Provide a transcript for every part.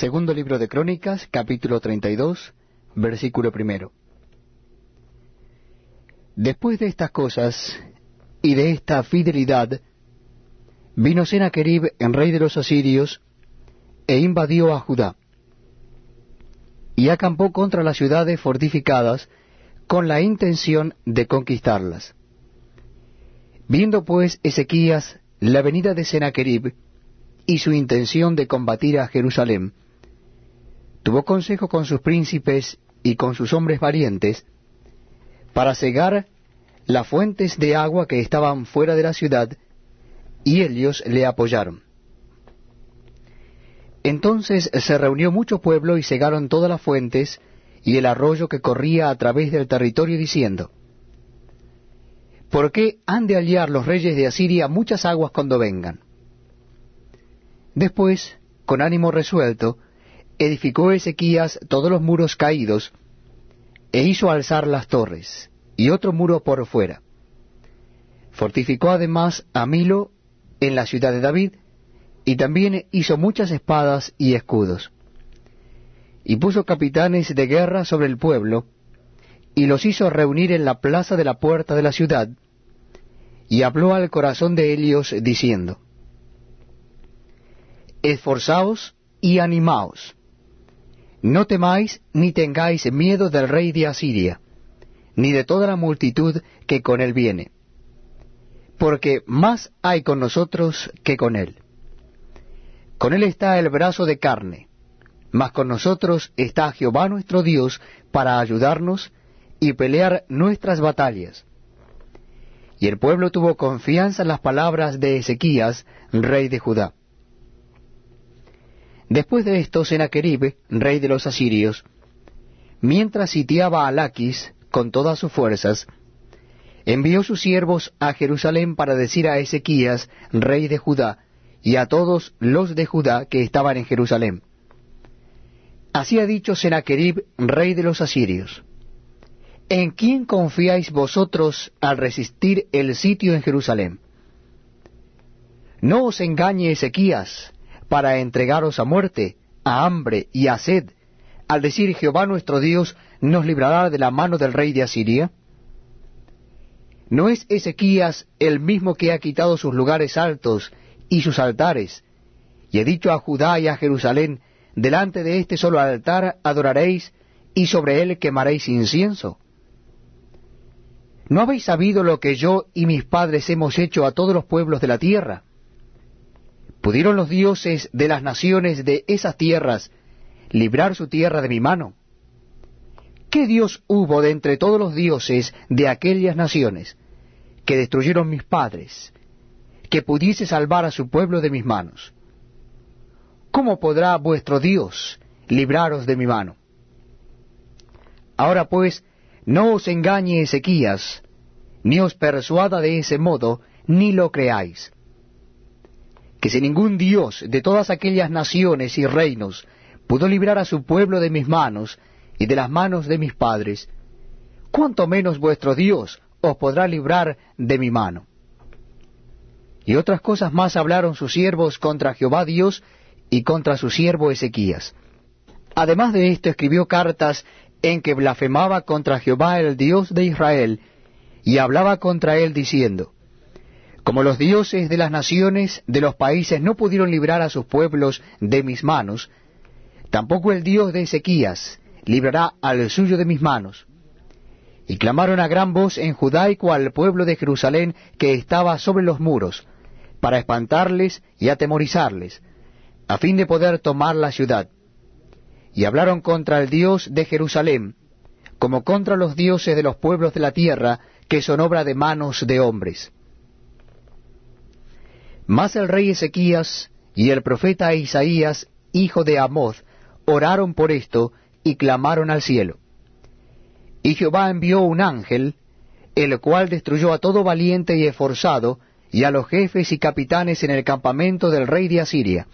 Segundo libro de Crónicas, capítulo 32, versículo primero. Después de estas cosas y de esta fidelidad, vino Sennacherib, en rey de los asirios, e invadió a Judá, y acampó contra las ciudades fortificadas con la intención de conquistarlas. Viendo pues Ezequías la venida de Sennacherib y su intención de combatir a Jerusalén, tuvo consejo con sus príncipes y con sus hombres valientes para cegar las fuentes de agua que estaban fuera de la ciudad, y ellos le apoyaron. Entonces se reunió mucho pueblo y cegaron todas las fuentes y el arroyo que corría a través del territorio, diciendo, ¿Por qué han de aliar los reyes de Asiria muchas aguas cuando vengan? Después, con ánimo resuelto, edificó Ezequías todos los muros caídos, e hizo alzar las torres, y otro muro por fuera. Fortificó además a Milo en la ciudad de David, y también hizo muchas espadas y escudos. Y puso capitanes de guerra sobre el pueblo, y los hizo reunir en la plaza de la puerta de la ciudad, y habló al corazón de ellos diciendo, Esforzaos y animaos no temáis ni tengáis miedo del rey de Asiria, ni de toda la multitud que con él viene, porque más hay con nosotros que con él. Con él está el brazo de carne, mas con nosotros está Jehová nuestro Dios para ayudarnos y pelear nuestras batallas. Y el pueblo tuvo confianza en las palabras de Ezequías, rey de Judá. Después de esto, Sennacherib, rey de los asirios, mientras sitiaba a Laquis con todas sus fuerzas, envió sus siervos a Jerusalén para decir a Ezequías, rey de Judá, y a todos los de Judá que estaban en Jerusalén. Así ha dicho Sennacherib, rey de los asirios. ¿En quién confiáis vosotros al resistir el sitio en Jerusalén? No os engañe Ezequías, para entregaros a muerte, a hambre y a sed, al decir Jehová nuestro Dios nos librará de la mano del rey de Asiria? ¿No es Ezequías el mismo que ha quitado sus lugares altos y sus altares, y he dicho a Judá y a Jerusalén, delante de este solo altar adoraréis, y sobre él quemaréis incienso? ¿No habéis sabido lo que yo y mis padres hemos hecho a todos los pueblos de la tierra? ¿Pudieron los dioses de las naciones de esas tierras librar su tierra de mi mano? ¿Qué Dios hubo de entre todos los dioses de aquellas naciones que destruyeron mis padres, que pudiese salvar a su pueblo de mis manos? ¿Cómo podrá vuestro Dios libraros de mi mano? Ahora pues, no os engañe Ezequías, ni os persuada de ese modo, ni lo creáis que si ningún Dios de todas aquellas naciones y reinos pudo librar a su pueblo de mis manos y de las manos de mis padres, cuánto menos vuestro Dios os podrá librar de mi mano. Y otras cosas más hablaron sus siervos contra Jehová Dios y contra su siervo Ezequías. Además de esto escribió cartas en que blasfemaba contra Jehová el Dios de Israel, y hablaba contra él diciendo, como los dioses de las naciones de los países no pudieron librar a sus pueblos de mis manos, tampoco el Dios de Ezequías librará al suyo de mis manos. Y clamaron a gran voz en judaico al pueblo de Jerusalén que estaba sobre los muros, para espantarles y atemorizarles, a fin de poder tomar la ciudad. Y hablaron contra el Dios de Jerusalén, como contra los dioses de los pueblos de la tierra, que son obra de manos de hombres. Mas el rey Ezequías y el profeta Isaías, hijo de Amoz, oraron por esto y clamaron al cielo. Y Jehová envió un ángel, el cual destruyó a todo valiente y esforzado, y a los jefes y capitanes en el campamento del rey de Asiria.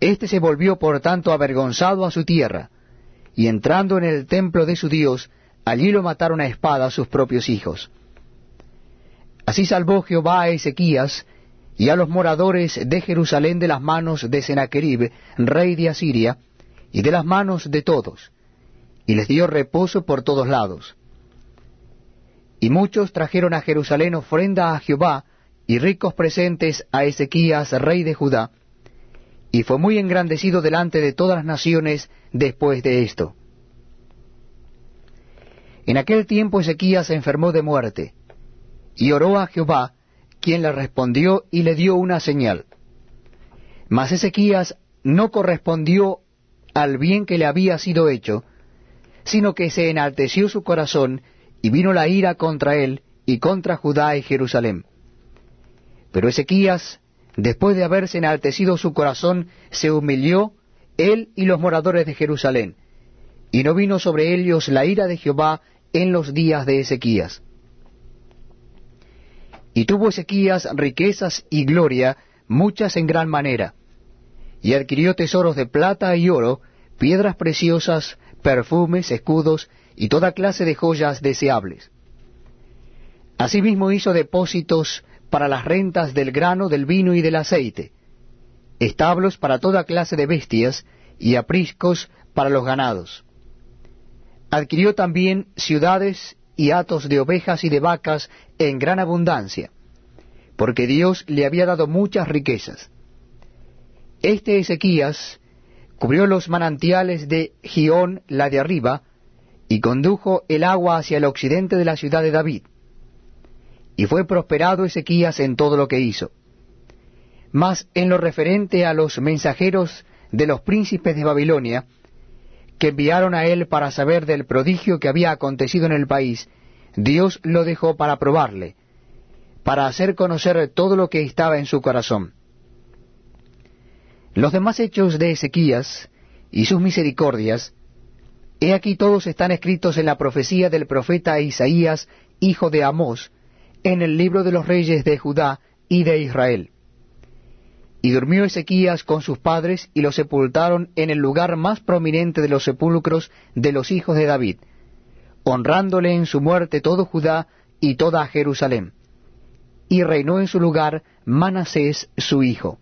Este se volvió por tanto avergonzado a su tierra, y entrando en el templo de su Dios, allí lo mataron a espada sus propios hijos. Así salvó Jehová a Ezequías, y a los moradores de Jerusalén de las manos de Sennacherib, rey de Asiria, y de las manos de todos, y les dio reposo por todos lados. Y muchos trajeron a Jerusalén ofrenda a Jehová, y ricos presentes a Ezequías, rey de Judá, y fue muy engrandecido delante de todas las naciones después de esto. En aquel tiempo Ezequías se enfermó de muerte, y oró a Jehová, quien le respondió y le dio una señal. Mas Ezequías no correspondió al bien que le había sido hecho, sino que se enalteció su corazón, y vino la ira contra él y contra Judá y Jerusalén. Pero Ezequías, después de haberse enaltecido su corazón, se humilló, él y los moradores de Jerusalén, y no vino sobre ellos la ira de Jehová en los días de Ezequías. Y tuvo Ezequías riquezas y gloria, muchas en gran manera, y adquirió tesoros de plata y oro, piedras preciosas, perfumes, escudos, y toda clase de joyas deseables. Asimismo hizo depósitos para las rentas del grano, del vino y del aceite, establos para toda clase de bestias, y apriscos para los ganados. Adquirió también ciudades y hatos de ovejas y de vacas en gran abundancia, porque Dios le había dado muchas riquezas. Este Ezequías cubrió los manantiales de Gión, la de arriba, y condujo el agua hacia el occidente de la ciudad de David. Y fue prosperado Ezequías en todo lo que hizo. Mas en lo referente a los mensajeros de los príncipes de Babilonia, que enviaron a él para saber del prodigio que había acontecido en el país, Dios lo dejó para probarle, para hacer conocer todo lo que estaba en su corazón. Los demás hechos de Ezequías y sus misericordias, he aquí todos están escritos en la profecía del profeta Isaías, hijo de Amós, en el libro de los reyes de Judá y de Israel. Y durmió Ezequías con sus padres y lo sepultaron en el lugar más prominente de los sepulcros de los hijos de David, honrándole en su muerte todo Judá y toda Jerusalén. Y reinó en su lugar Manasés su hijo.